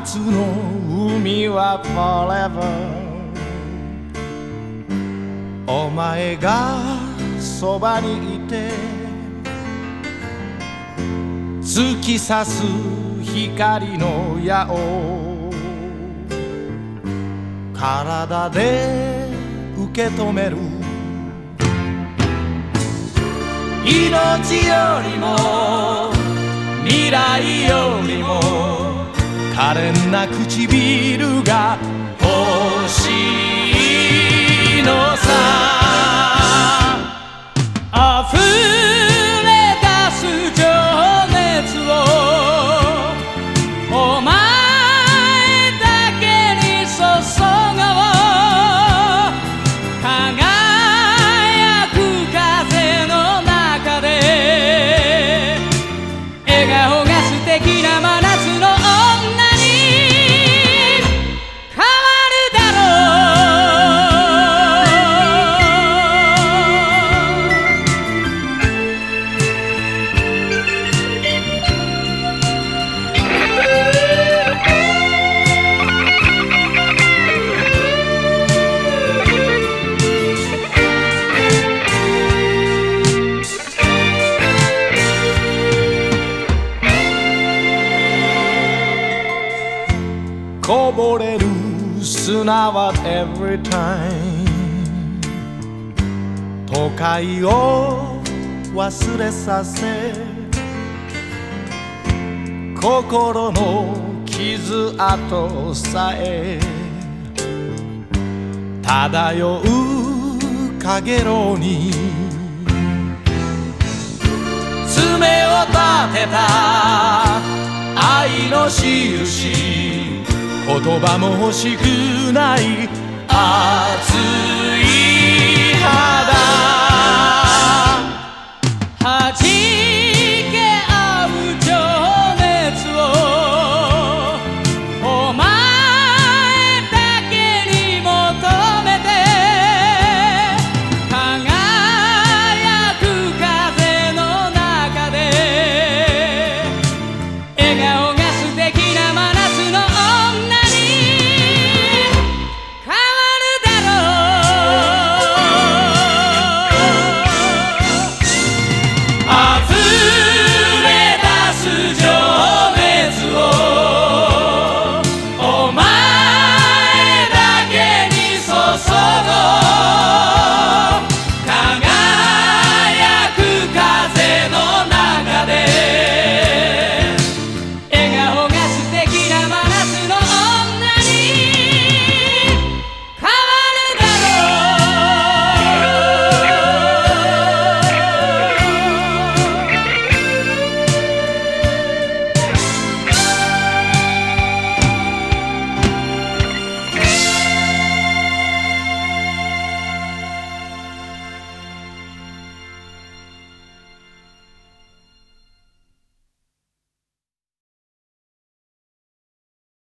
夏の海は forever お前がそばにいて突き刺す光の矢を体で受け止める。命よりも未来よりも可憐な唇が欲しいのさ。溢れこぼれる砂は every time 都会を忘れさせ心の傷跡さえ。漂うかげろうに。爪を立てた愛の印。言葉も欲しくない。熱い肌。